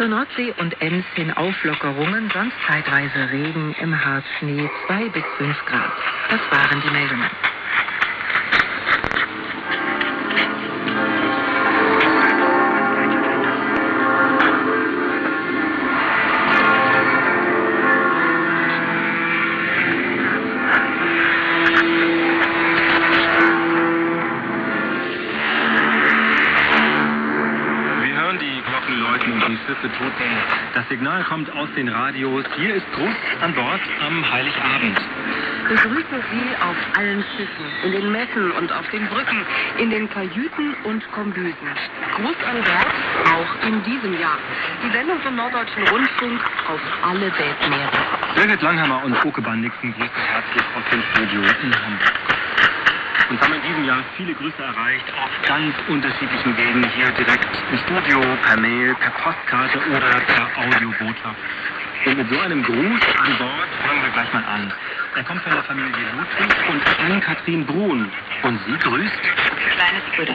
Zur Nordsee und Ems hin Auflockerungen, sonst zeitweise Regen, im Harzschnee 2 bis 5 Grad. Das waren die Meldungen. Die Glocken läuten und die Schiffe tuten. Das Signal kommt aus den Radios. Hier ist Gruß an Bord am Heiligabend. Wir grüßen Sie auf allen Schiffen, in den Messen und auf den Brücken, in den Kajüten und Kombüsen. Gruß an Bord, auch in diesem Jahr. Die Sendung vom Norddeutschen Rundfunk auf alle Weltmeere. Birgit Langhammer und Oke Bandixen grüßen herzlich aus dem Studio in Hamburg. Uns haben in diesem Jahr viele Grüße erreicht, auf ganz unterschiedlichen Wegen, hier direkt im Studio, per Mail, per Postkarte oder per Audiobotschaft. Und mit so einem Gruß an Bord fangen wir gleich mal an. Er kommt von der Familie Ludwig und Ann-Kathrin Brun. Und sie grüßt Kleines.